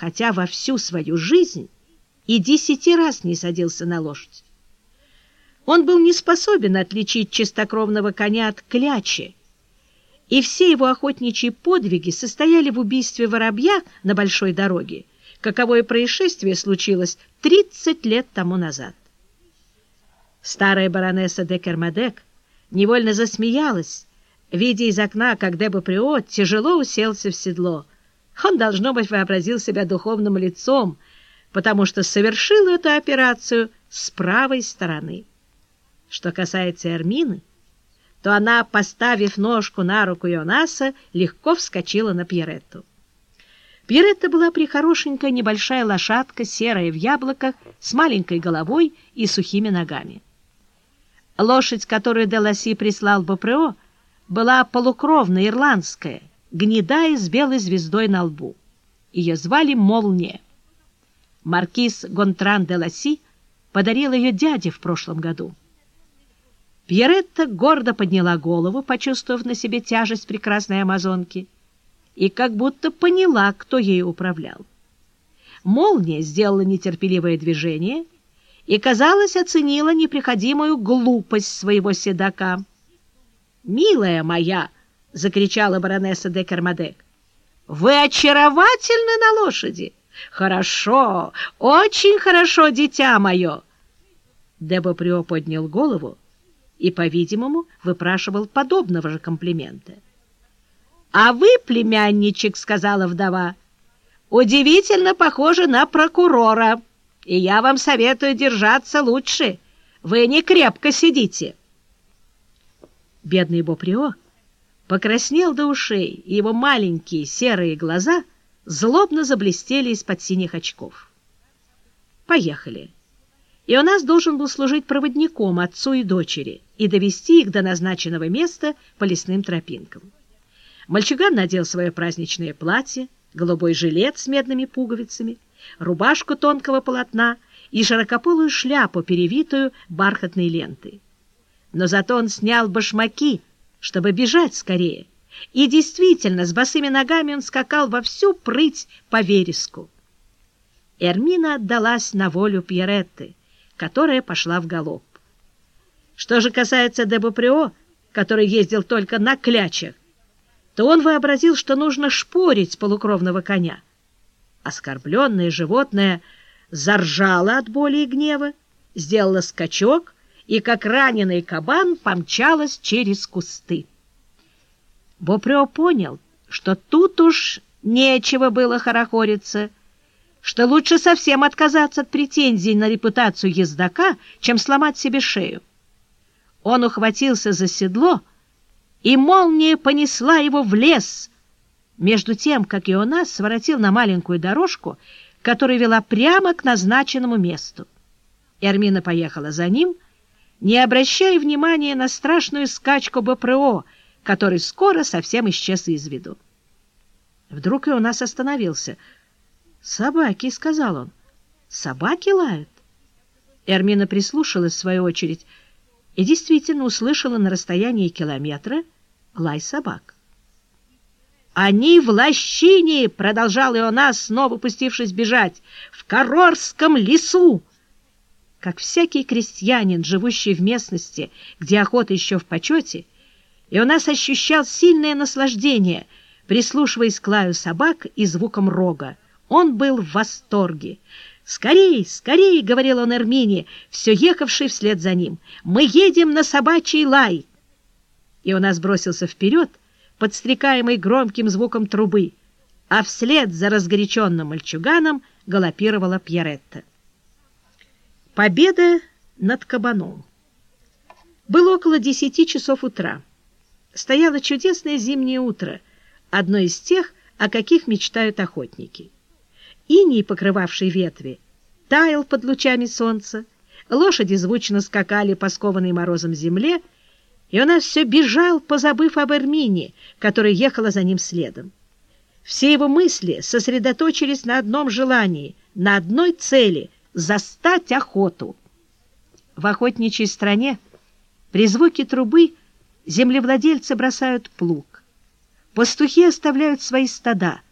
хотя во всю свою жизнь и десяти раз не садился на лошадь. Он был не способен отличить чистокровного коня от клячи, и все его охотничьи подвиги состояли в убийстве воробья на большой дороге, каковое происшествие случилось 30 лет тому назад. Старая баронесса де Кермадек невольно засмеялась, видя из окна, как Дебо тяжело уселся в седло. Он, должно быть, вообразил себя духовным лицом, потому что совершил эту операцию с правой стороны. Что касается Эрмины, то она, поставив ножку на руку Ионаса, легко вскочила на Пьеретту. Пьеретта была прихорошенькая небольшая лошадка, серая в яблоках, с маленькой головой и сухими ногами. Лошадь, которую Деласи прислал Бопрео, была полукровная, ирландская, гнедая с белой звездой на лбу. Ее звали Молния. Маркиз Гонтран де Ласси подарил ее дяде в прошлом году. Пьеретта гордо подняла голову, почувствовав на себе тяжесть прекрасной амазонки, и как будто поняла, кто ею управлял. Молния сделала нетерпеливое движение и, казалось, оценила неприходимую глупость своего седока. «Милая моя!» — закричала баронесса де Кермадек. «Вы очаровательны на лошади! Хорошо, очень хорошо, дитя мое!» Дебоприо поднял голову и, по-видимому, выпрашивал подобного же комплимента. «А вы, племянничек, — сказала вдова, — удивительно похожи на прокурора, и я вам советую держаться лучше. Вы не крепко сидите». Бедный Боприо покраснел до ушей, и его маленькие серые глаза злобно заблестели из-под синих очков. «Поехали!» И у нас должен был служить проводником отцу и дочери и довести их до назначенного места по лесным тропинкам. Мальчуган надел свое праздничное платье, голубой жилет с медными пуговицами, рубашку тонкого полотна и широкополую шляпу, перевитую бархатной лентой но зато он снял башмаки, чтобы бежать скорее. И действительно, с босыми ногами он скакал во всю прыть по вереску. Эрмина отдалась на волю Пьеретты, которая пошла в галоп. Что же касается Дебоприо, который ездил только на клячах, то он вообразил, что нужно шпорить полукровного коня. Оскорбленное животное заржало от боли и гнева, сделало скачок — и, как раненый кабан, помчалась через кусты. Бопрео понял, что тут уж нечего было хорохориться, что лучше совсем отказаться от претензий на репутацию ездока, чем сломать себе шею. Он ухватился за седло, и молния понесла его в лес, между тем, как и у нас своротил на маленькую дорожку, которая вела прямо к назначенному месту. Эрмина поехала за ним — не обращая внимания на страшную скачку БПРО, который скоро совсем исчез из виду. Вдруг и у нас остановился. «Собаки», — сказал он. «Собаки лают». Эрмина прислушалась в свою очередь и действительно услышала на расстоянии километра лай собак. «Они в лощине!» — продолжал Ионас, снова пустившись бежать. «В Корорском лесу!» Как всякий крестьянин, живущий в местности, где охота еще в почете, и у нас ощущал сильное наслаждение, прислушиваясь к лаю собак и звукам рога. Он был в восторге. «Скорей, скорей!» — говорил он Эрмине, все ехавший вслед за ним. «Мы едем на собачий лай!» И у нас бросился вперед, подстрекаемый громким звуком трубы, а вслед за разгоряченным мальчуганом галопировала Пьеретта. Победа над кабаном. Было около десяти часов утра. Стояло чудесное зимнее утро, одно из тех, о каких мечтают охотники. Иней, покрывавший ветви, таял под лучами солнца, лошади звучно скакали по скованной морозом земле, и у нас все бежал, позабыв об Эрмине, которая ехала за ним следом. Все его мысли сосредоточились на одном желании, на одной цели — застать охоту. В охотничьей стране при звуке трубы землевладельцы бросают плуг. Пастухи оставляют свои стада —